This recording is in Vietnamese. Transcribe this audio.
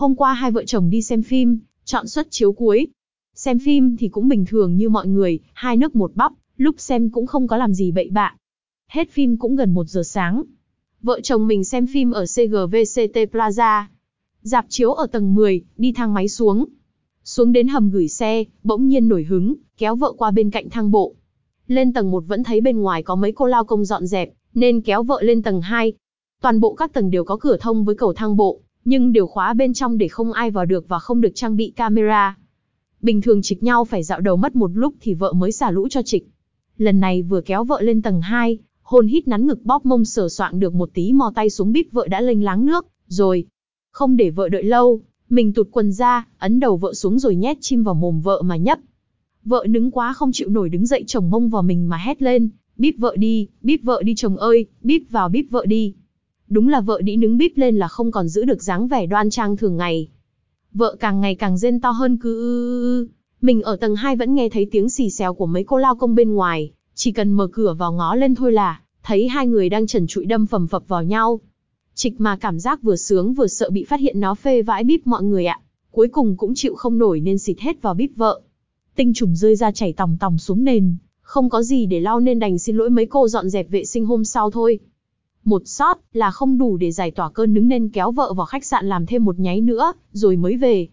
Hôm qua hai vợ chồng đi xem phim, chọn suất chiếu cuối. Xem phim thì cũng bình thường như mọi người, hai nước một bắp, lúc xem cũng không có làm gì bậy bạ. Hết phim cũng gần một giờ sáng. Vợ chồng mình xem phim ở CGVCT Plaza. Dạp chiếu ở tầng 10, đi thang máy xuống. Xuống đến hầm gửi xe, bỗng nhiên nổi hứng, kéo vợ qua bên cạnh thang bộ. Lên tầng 1 vẫn thấy bên ngoài có mấy cô lao công dọn dẹp, nên kéo vợ lên tầng 2. Toàn bộ các tầng đều có cửa thông với cầu thang bộ, nhưng đều khóa bên trong để không ai vào được và không được trang bị camera. Bình thường trịch nhau phải dạo đầu mất một lúc thì vợ mới xả lũ cho trịch. Lần này vừa kéo vợ lên tầng 2, hôn hít nắn ngực bóp mông sờ soạng được một tí mò tay xuống bíp vợ đã lênh láng nước, rồi. Không để vợ đợi lâu, mình tụt quần ra, ấn đầu vợ xuống rồi nhét chim vào mồm vợ mà nhấp. Vợ đứng quá không chịu nổi đứng dậy chồng mông vào mình mà hét lên, bíp vợ đi, bíp vợ đi chồng ơi, bíp vào bíp vợ đi. Đúng là vợ đĩ nứng bíp lên là không còn giữ được dáng vẻ đoan trang thường ngày. Vợ càng ngày càng rên to hơn cứ ư Mình ở tầng 2 vẫn nghe thấy tiếng xì xèo của mấy cô lao công bên ngoài, chỉ cần mở cửa vào ngó lên thôi là, thấy hai người đang trần trụi đâm phầm phập vào nhau. Trịch mà cảm giác vừa sướng vừa sợ bị phát hiện nó phê vãi bíp mọi người ạ. Cuối cùng cũng chịu không nổi nên xịt hết vào bíp vợ. Tinh trùng rơi ra chảy tòng tòng xuống nền, không có gì để lau nên đành xin lỗi mấy cô dọn dẹp vệ sinh hôm sau thôi. Một sót là không đủ để giải tỏa cơn đứng nên kéo vợ vào khách sạn làm thêm một nháy nữa, rồi mới về.